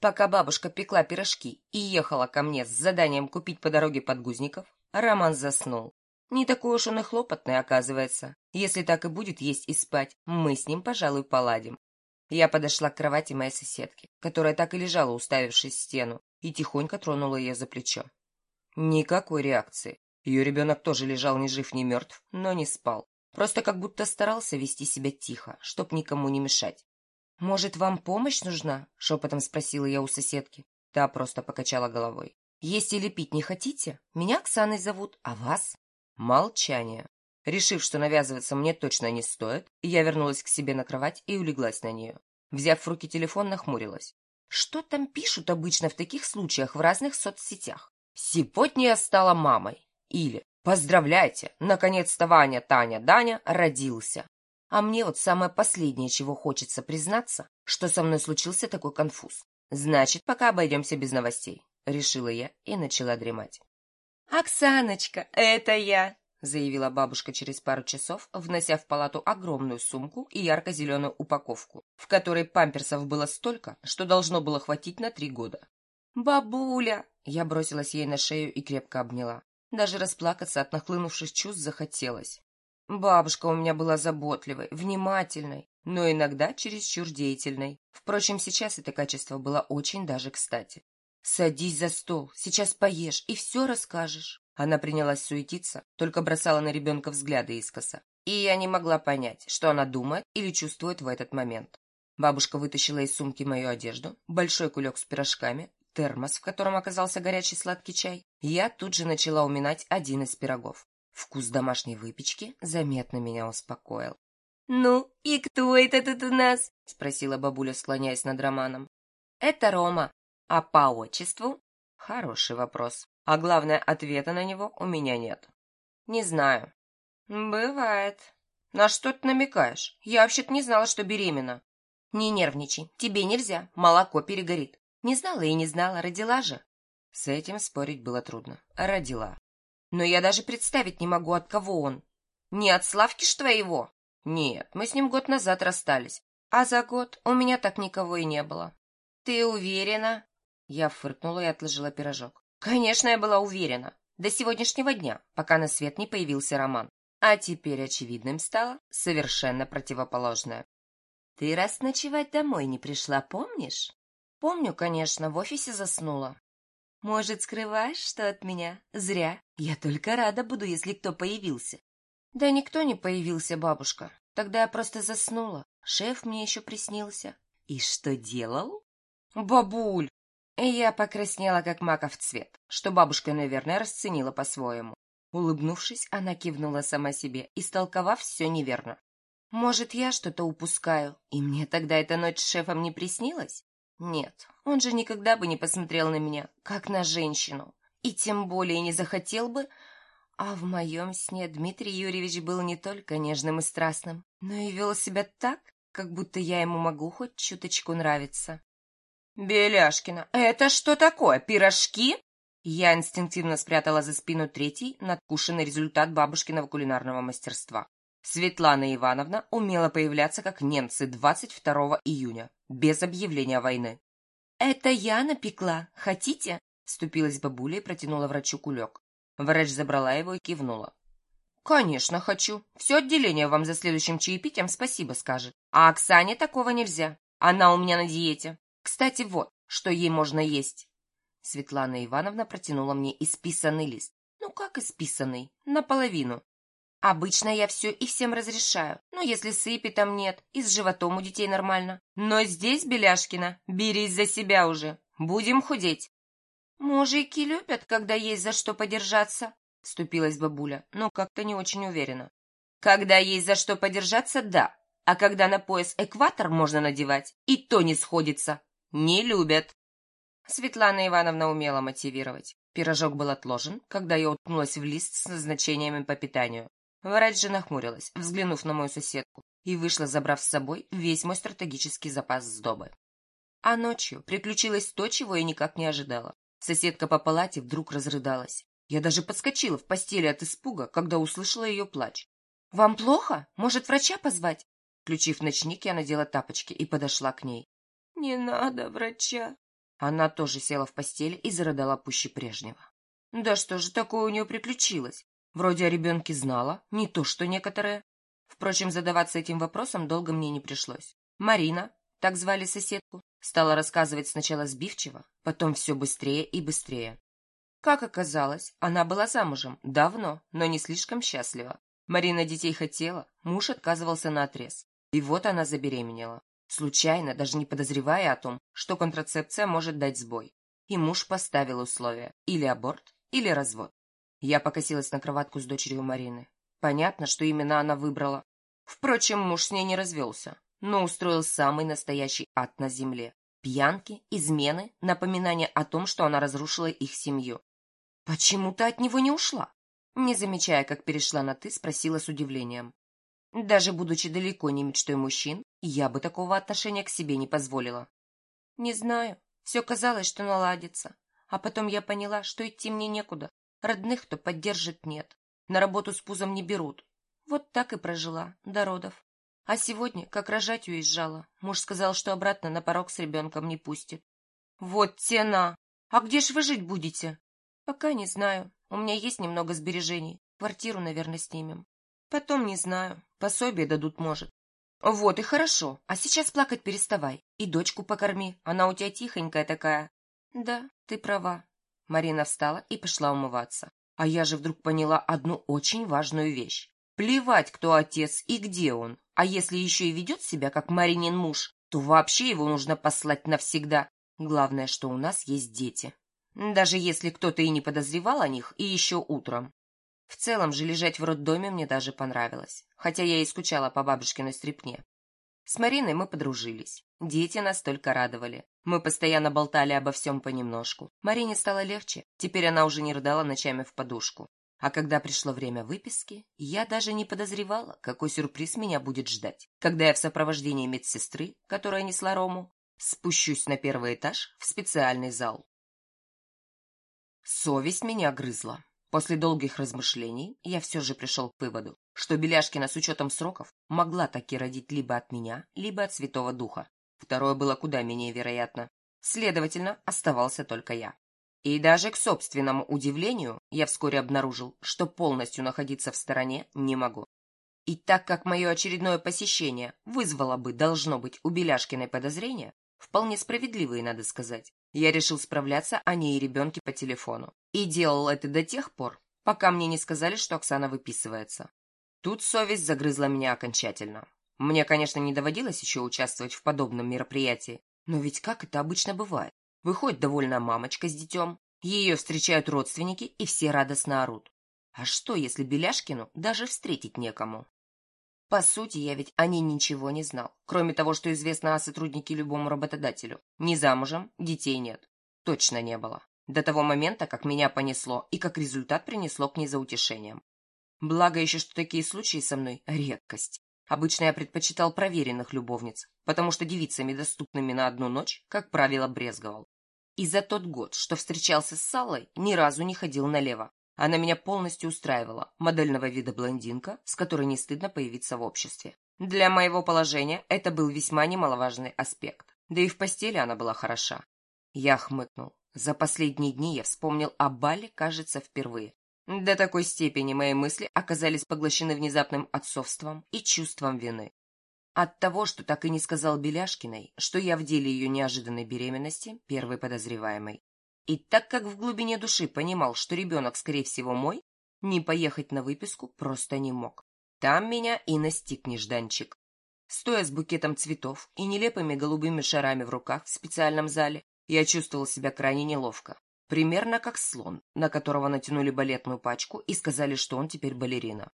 Пока бабушка пекла пирожки и ехала ко мне с заданием купить по дороге подгузников, Роман заснул. Не такой уж он и хлопотный, оказывается. Если так и будет есть и спать, мы с ним, пожалуй, поладим. Я подошла к кровати моей соседки, которая так и лежала, уставившись в стену, и тихонько тронула ее за плечо. Никакой реакции. Ее ребенок тоже лежал ни жив, ни мертв, но не спал. Просто как будто старался вести себя тихо, чтоб никому не мешать. «Может, вам помощь нужна?» — шепотом спросила я у соседки. Та просто покачала головой. «Есть или пить не хотите? Меня Оксаной зовут, а вас?» Молчание. Решив, что навязываться мне точно не стоит, я вернулась к себе на кровать и улеглась на нее. Взяв в руки телефон, нахмурилась. Что там пишут обычно в таких случаях в разных соцсетях? «Сегодня я стала мамой» или «Поздравляйте! Наконец-то Ваня, Таня, Даня родился!» А мне вот самое последнее, чего хочется признаться, что со мной случился такой конфуз. Значит, пока обойдемся без новостей, решила я и начала дремать. «Оксаночка, это я!» — заявила бабушка через пару часов, внося в палату огромную сумку и ярко-зеленую упаковку, в которой памперсов было столько, что должно было хватить на три года. «Бабуля!» — я бросилась ей на шею и крепко обняла. Даже расплакаться от нахлынувших чувств захотелось. Бабушка у меня была заботливой, внимательной, но иногда чересчур деятельной. Впрочем, сейчас это качество было очень даже кстати. «Садись за стол, сейчас поешь и все расскажешь». Она принялась суетиться, только бросала на ребенка взгляды искоса. И я не могла понять, что она думает или чувствует в этот момент. Бабушка вытащила из сумки мою одежду, большой кулек с пирожками, термос, в котором оказался горячий сладкий чай. Я тут же начала уминать один из пирогов. Вкус домашней выпечки заметно меня успокоил. «Ну, и кто это тут у нас?» — спросила бабуля, склоняясь над Романом. «Это Рома. А по отчеству?» «Хороший вопрос. А главное, ответа на него у меня нет». «Не знаю». «Бывает. На что ты намекаешь? Я вообще-то не знала, что беременна». «Не нервничай. Тебе нельзя. Молоко перегорит. Не знала и не знала. Родила же». С этим спорить было трудно. Родила. Но я даже представить не могу, от кого он. Не от Славки ж твоего? Нет, мы с ним год назад расстались. А за год у меня так никого и не было. Ты уверена? Я фыркнула и отложила пирожок. Конечно, я была уверена. До сегодняшнего дня, пока на свет не появился Роман. А теперь очевидным стало совершенно противоположное. Ты раз ночевать домой не пришла, помнишь? Помню, конечно, в офисе заснула. Может, скрываешь что от меня? Зря. Я только рада буду, если кто появился. Да никто не появился, бабушка. Тогда я просто заснула. Шеф мне еще приснился. И что делал? Бабуль! Я покраснела, как маков цвет, что бабушка, наверное, расценила по-своему. Улыбнувшись, она кивнула сама себе, истолковав все неверно. Может, я что-то упускаю, и мне тогда эта ночь с шефом не приснилась? Нет, он же никогда бы не посмотрел на меня, как на женщину, и тем более не захотел бы... А в моем сне Дмитрий Юрьевич был не только нежным и страстным, но и вел себя так, как будто я ему могу хоть чуточку нравиться. «Беляшкина, это что такое, пирожки?» Я инстинктивно спрятала за спину третий, надкушенный результат бабушкиного кулинарного мастерства. Светлана Ивановна умела появляться как немцы 22 июня, без объявления войны. «Это я напекла. Хотите?» — вступилась бабуля и протянула врачу кулек. Врач забрала его и кивнула. «Конечно, хочу. Все отделение вам за следующим чаепитием спасибо скажет. А Оксане такого нельзя. Она у меня на диете. Кстати, вот, что ей можно есть». Светлана Ивановна протянула мне исписанный лист. Ну, как исписанный? Наполовину. Обычно я все и всем разрешаю. Ну, если сыпи там нет, и с животом у детей нормально. Но здесь, Беляшкина, берись за себя уже. Будем худеть. Мужики любят, когда есть за что подержаться, вступилась бабуля, но как-то не очень уверенно. Когда есть за что подержаться, да. А когда на пояс экватор можно надевать, и то не сходится. Не любят. Светлана Ивановна умела мотивировать. Пирожок был отложен, когда я уткнулась в лист с назначениями по питанию. Врач же нахмурилась, взглянув на мою соседку, и вышла, забрав с собой весь мой стратегический запас сдобы. А ночью приключилось то, чего я никак не ожидала. Соседка по палате вдруг разрыдалась. Я даже подскочила в постели от испуга, когда услышала ее плач. «Вам плохо? Может, врача позвать?» Включив ночник, я надела тапочки и подошла к ней. «Не надо врача!» Она тоже села в постели и зарыдала пуще прежнего. Да что же такое у нее приключилось? Вроде о ребенке знала, не то что некоторые. Впрочем, задаваться этим вопросом долго мне не пришлось. Марина, так звали соседку, стала рассказывать сначала сбивчиво, потом все быстрее и быстрее. Как оказалось, она была замужем, давно, но не слишком счастлива. Марина детей хотела, муж отказывался наотрез. И вот она забеременела. Случайно, даже не подозревая о том, что контрацепция может дать сбой. И муж поставил условия – или аборт, или развод. Я покосилась на кроватку с дочерью Марины. Понятно, что именно она выбрала. Впрочем, муж с ней не развелся, но устроил самый настоящий ад на земле. Пьянки, измены, напоминание о том, что она разрушила их семью. «Почему ты от него не ушла?» Не замечая, как перешла на «ты», спросила с удивлением. Даже будучи далеко не мечтой мужчин, я бы такого отношения к себе не позволила. Не знаю, все казалось, что наладится. А потом я поняла, что идти мне некуда. Родных, кто поддержит, нет. На работу с пузом не берут. Вот так и прожила, до родов. А сегодня, как рожать уезжала, муж сказал, что обратно на порог с ребенком не пустит. Вот тена! А где ж вы жить будете? Пока не знаю. У меня есть немного сбережений. Квартиру, наверное, снимем. Потом не знаю. Пособие дадут, может. Вот и хорошо. А сейчас плакать переставай. И дочку покорми. Она у тебя тихонькая такая. Да, ты права. Марина встала и пошла умываться. А я же вдруг поняла одну очень важную вещь. Плевать, кто отец и где он. А если еще и ведет себя, как Маринин муж, то вообще его нужно послать навсегда. Главное, что у нас есть дети. Даже если кто-то и не подозревал о них, и еще утром. В целом же лежать в роддоме мне даже понравилось, хотя я и скучала по бабушкиной стрипне. С Мариной мы подружились. Дети нас только радовали. Мы постоянно болтали обо всем понемножку. Марине стало легче. Теперь она уже не рыдала ночами в подушку. А когда пришло время выписки, я даже не подозревала, какой сюрприз меня будет ждать, когда я в сопровождении медсестры, которая несла Рому, спущусь на первый этаж в специальный зал. Совесть меня грызла. После долгих размышлений я все же пришел к выводу, что Беляшкина с учетом сроков могла таки родить либо от меня, либо от Святого Духа. Второе было куда менее вероятно. Следовательно, оставался только я. И даже к собственному удивлению я вскоре обнаружил, что полностью находиться в стороне не могу. И так как мое очередное посещение вызвало бы, должно быть, у Беляшкиной подозрения, вполне справедливые, надо сказать, я решил справляться о ней и ребенке по телефону. И делал это до тех пор, пока мне не сказали, что Оксана выписывается. Тут совесть загрызла меня окончательно. Мне, конечно, не доводилось еще участвовать в подобном мероприятии, но ведь как это обычно бывает? Выходит довольная мамочка с детем, ее встречают родственники и все радостно орут. А что, если Беляшкину даже встретить некому? По сути, я ведь о ней ничего не знал, кроме того, что известно о сотруднике любому работодателю. Не замужем, детей нет. Точно не было. До того момента, как меня понесло и как результат принесло к ней за утешением. Благо еще, что такие случаи со мной – редкость. Обычно я предпочитал проверенных любовниц, потому что девицами, доступными на одну ночь, как правило, брезговал. И за тот год, что встречался с Салой, ни разу не ходил налево. Она меня полностью устраивала, модельного вида блондинка, с которой не стыдно появиться в обществе. Для моего положения это был весьма немаловажный аспект. Да и в постели она была хороша. Я хмыкнул. За последние дни я вспомнил о Бале, кажется, впервые. До такой степени мои мысли оказались поглощены внезапным отцовством и чувством вины. От того, что так и не сказал Беляшкиной, что я в деле ее неожиданной беременности первый подозреваемый. И так как в глубине души понимал, что ребенок, скорее всего, мой, не поехать на выписку просто не мог. Там меня и настиг нежданчик. Стоя с букетом цветов и нелепыми голубыми шарами в руках в специальном зале, я чувствовал себя крайне неловко. Примерно как слон, на которого натянули балетную пачку и сказали, что он теперь балерина.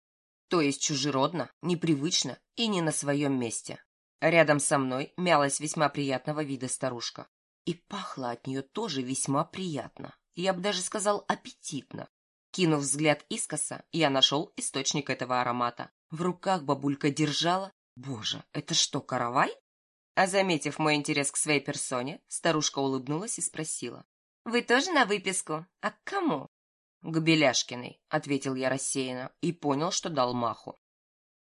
То есть чужеродно, непривычно и не на своем месте. Рядом со мной мялась весьма приятного вида старушка. И пахло от нее тоже весьма приятно. Я бы даже сказал аппетитно. Кинув взгляд искоса, я нашел источник этого аромата. В руках бабулька держала... Боже, это что, каравай? А заметив мой интерес к своей персоне, старушка улыбнулась и спросила. «Вы тоже на выписку? А к кому?» «К Беляшкиной», — ответил я рассеянно и понял, что дал маху.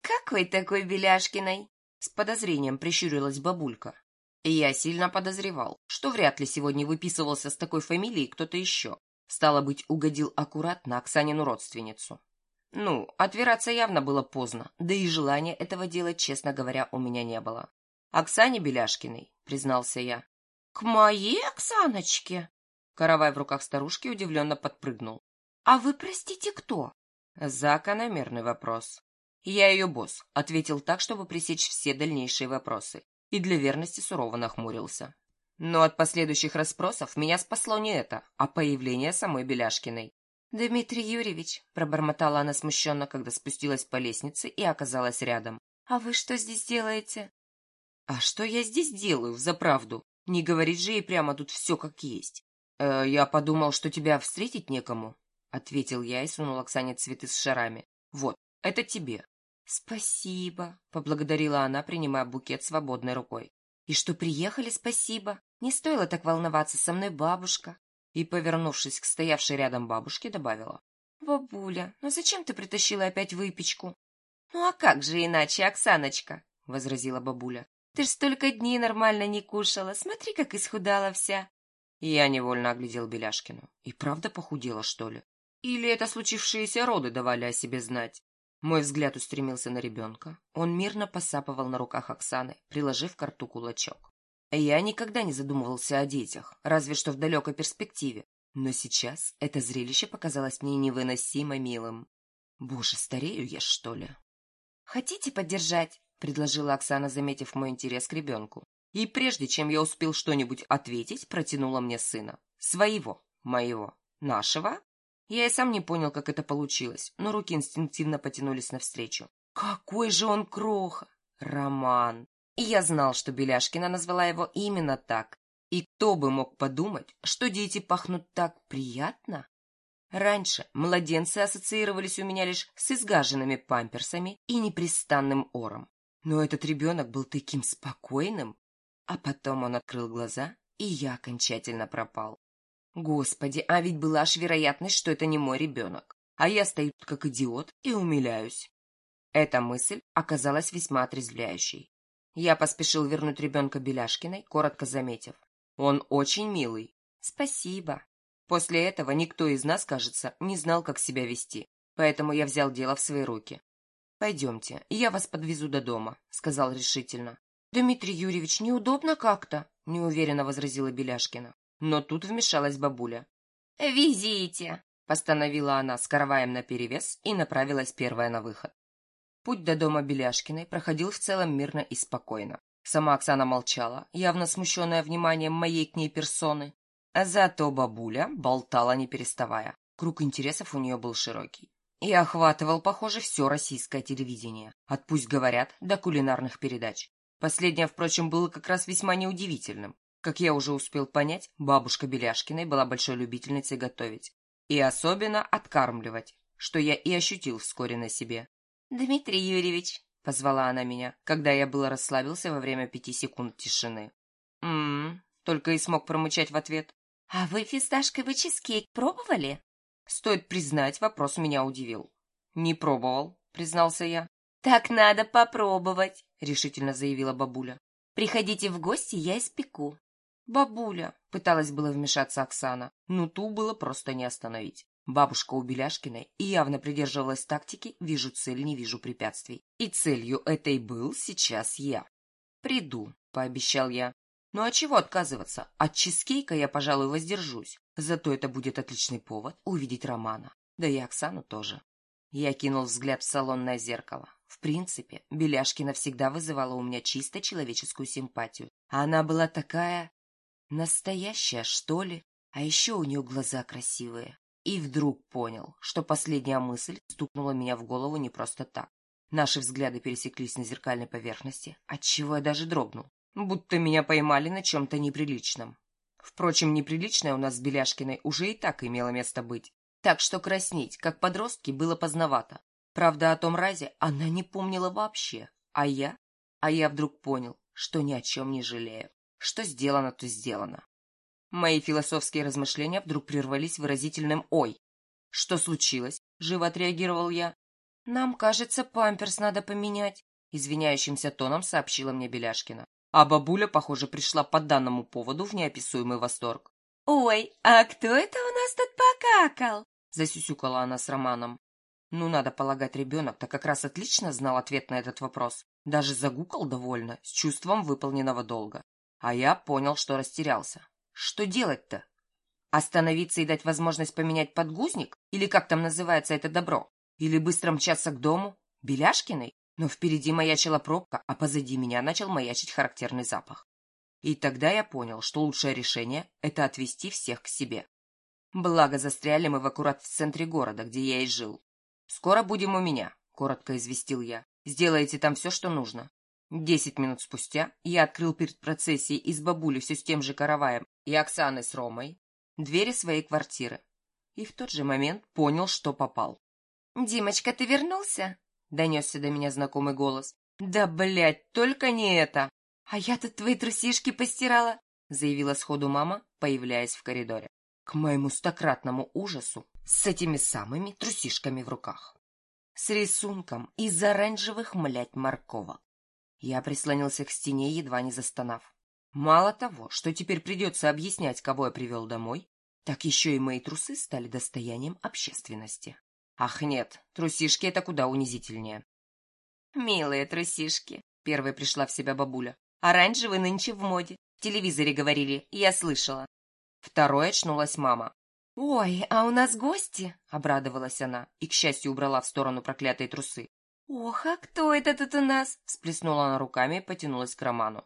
«Какой такой Беляшкиной?» С подозрением прищурилась бабулька. Я сильно подозревал, что вряд ли сегодня выписывался с такой фамилией кто-то еще. Стало быть, угодил аккуратно Оксанину родственницу. Ну, отвираться явно было поздно, да и желания этого делать, честно говоря, у меня не было. «Оксане Беляшкиной», — признался я. «К моей Оксаночке?» Каравай в руках старушки удивленно подпрыгнул. «А вы, простите, кто?» Закономерный вопрос. «Я ее босс», — ответил так, чтобы пресечь все дальнейшие вопросы, и для верности сурово нахмурился. Но от последующих расспросов меня спасло не это, а появление самой Беляшкиной. «Дмитрий Юрьевич», — пробормотала она смущенно, когда спустилась по лестнице и оказалась рядом. «А вы что здесь делаете?» «А что я здесь делаю, взаправду? Не говорить же ей прямо тут все как есть. Э, я подумал, что тебя встретить некому», — ответил я и сунул Оксане цветы с шарами. «Вот, это тебе». «Спасибо», — поблагодарила она, принимая букет свободной рукой. «И что приехали, спасибо. Не стоило так волноваться, со мной бабушка». И, повернувшись к стоявшей рядом бабушке, добавила. «Бабуля, ну зачем ты притащила опять выпечку?» «Ну а как же иначе, Оксаночка?» — возразила бабуля. Ты ж столько дней нормально не кушала. Смотри, как исхудала вся. Я невольно оглядел Беляшкину. И правда похудела, что ли? Или это случившиеся роды давали о себе знать? Мой взгляд устремился на ребенка. Он мирно посапывал на руках Оксаны, приложив к рту кулачок. Я никогда не задумывался о детях, разве что в далекой перспективе. Но сейчас это зрелище показалось мне невыносимо милым. Боже, старею я, что ли? «Хотите поддержать?» — предложила Оксана, заметив мой интерес к ребенку. И прежде чем я успел что-нибудь ответить, протянула мне сына. Своего, моего, нашего. Я и сам не понял, как это получилось, но руки инстинктивно потянулись навстречу. Какой же он кроха! Роман! И я знал, что Беляшкина назвала его именно так. И кто бы мог подумать, что дети пахнут так приятно? Раньше младенцы ассоциировались у меня лишь с изгаженными памперсами и непрестанным ором. Но этот ребенок был таким спокойным. А потом он открыл глаза, и я окончательно пропал. Господи, а ведь была аж вероятность, что это не мой ребенок. А я стою как идиот и умиляюсь. Эта мысль оказалась весьма отрезвляющей. Я поспешил вернуть ребенка Беляшкиной, коротко заметив. Он очень милый. Спасибо. После этого никто из нас, кажется, не знал, как себя вести. Поэтому я взял дело в свои руки. «Пойдемте, я вас подвезу до дома», — сказал решительно. «Дмитрий Юрьевич, неудобно как-то», — неуверенно возразила Беляшкина. Но тут вмешалась бабуля. «Везите», — постановила она с караваем наперевес и направилась первая на выход. Путь до дома Беляшкиной проходил в целом мирно и спокойно. Сама Оксана молчала, явно смущенная вниманием моей к ней персоны. А зато бабуля болтала не переставая. Круг интересов у нее был широкий и охватывал, похоже, все российское телевидение, от «Пусть говорят» до кулинарных передач. Последнее, впрочем, было как раз весьма неудивительным. Как я уже успел понять, бабушка Беляшкиной была большой любительницей готовить. И особенно откармливать, что я и ощутил вскоре на себе. «Дмитрий Юрьевич», — позвала она меня, когда я было расслабился во время пяти секунд тишины. «М-м-м», только и смог промычать в ответ. «А вы фисташковый чизкейк пробовали?» Стоит признать, вопрос меня удивил. «Не пробовал», — признался я. «Так надо попробовать», — решительно заявила бабуля. «Приходите в гости, я испеку». «Бабуля», — пыталась было вмешаться Оксана, но ту было просто не остановить. Бабушка у Беляшкиной и явно придерживалась тактики «вижу цель, не вижу препятствий». И целью этой был сейчас я. «Приду», — пообещал я. «Ну а чего отказываться? От чизкейка я, пожалуй, воздержусь. Зато это будет отличный повод увидеть Романа. Да и Оксану тоже. Я кинул взгляд в салонное зеркало. В принципе, Беляшкина всегда вызывала у меня чисто человеческую симпатию. А она была такая... настоящая, что ли? А еще у нее глаза красивые. И вдруг понял, что последняя мысль стукнула меня в голову не просто так. Наши взгляды пересеклись на зеркальной поверхности, отчего я даже дрогнул, будто меня поймали на чем-то неприличном. Впрочем, неприличное у нас с Беляшкиной уже и так имело место быть. Так что краснеть, как подростки, было поздновато. Правда, о том разе она не помнила вообще. А я? А я вдруг понял, что ни о чем не жалею. Что сделано, то сделано. Мои философские размышления вдруг прервались выразительным «Ой!» «Что случилось?» — живо отреагировал я. «Нам, кажется, памперс надо поменять», — извиняющимся тоном сообщила мне Беляшкина. А бабуля, похоже, пришла по данному поводу в неописуемый восторг. «Ой, а кто это у нас тут покакал?» Засюсюкала она с Романом. Ну, надо полагать, ребенок-то как раз отлично знал ответ на этот вопрос. Даже загукал довольно, с чувством выполненного долга. А я понял, что растерялся. Что делать-то? Остановиться и дать возможность поменять подгузник? Или как там называется это добро? Или быстро мчаться к дому? Беляшкиной? Но впереди маячила пробка, а позади меня начал маячить характерный запах. И тогда я понял, что лучшее решение — это отвести всех к себе. Благо, застряли мы в аккурат в центре города, где я и жил. «Скоро будем у меня», — коротко известил я. «Сделайте там все, что нужно». Десять минут спустя я открыл перед процессией из бабули все с тем же караваем и Оксаной с Ромой двери своей квартиры. И в тот же момент понял, что попал. «Димочка, ты вернулся?» — донесся до меня знакомый голос. «Да, блядь, только не это!» «А я тут твои трусишки постирала», — заявила сходу мама, появляясь в коридоре. К моему стократному ужасу с этими самыми трусишками в руках. С рисунком из оранжевых, млять, морковок. Я прислонился к стене, едва не застонав. Мало того, что теперь придется объяснять, кого я привел домой, так еще и мои трусы стали достоянием общественности. Ах нет, трусишки — это куда унизительнее. «Милые трусишки», — первой пришла в себя бабуля. «Оранжевый нынче в моде. В телевизоре говорили, я слышала». Второй очнулась мама. «Ой, а у нас гости?» — обрадовалась она и, к счастью, убрала в сторону проклятые трусы. «Ох, а кто это тут у нас?» — всплеснула она руками и потянулась к Роману.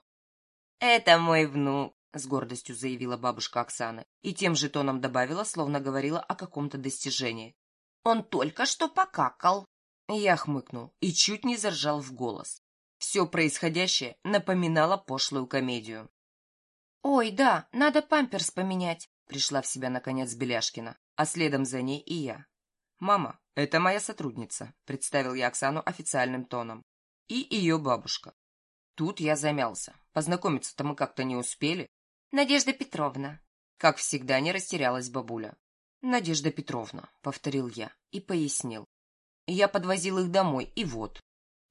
«Это мой внук», — с гордостью заявила бабушка Оксаны и тем же тоном добавила, словно говорила о каком-то достижении. «Он только что покакал». Я хмыкнул и чуть не заржал в голос. Все происходящее напоминало пошлую комедию. «Ой, да, надо памперс поменять», — пришла в себя наконец Беляшкина, а следом за ней и я. «Мама, это моя сотрудница», — представил я Оксану официальным тоном. «И ее бабушка». Тут я замялся. Познакомиться-то мы как-то не успели. «Надежда Петровна». Как всегда, не растерялась бабуля. «Надежда Петровна», — повторил я и пояснил. Я подвозил их домой, и вот.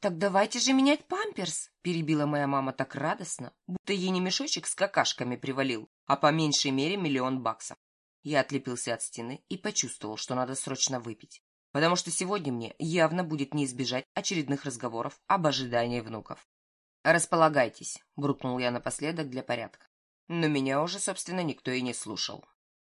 «Так давайте же менять памперс», — перебила моя мама так радостно, будто ей не мешочек с какашками привалил, а по меньшей мере миллион баксов. Я отлепился от стены и почувствовал, что надо срочно выпить, потому что сегодня мне явно будет не избежать очередных разговоров об ожидании внуков. «Располагайтесь», — буркнул я напоследок для порядка. Но меня уже, собственно, никто и не слушал.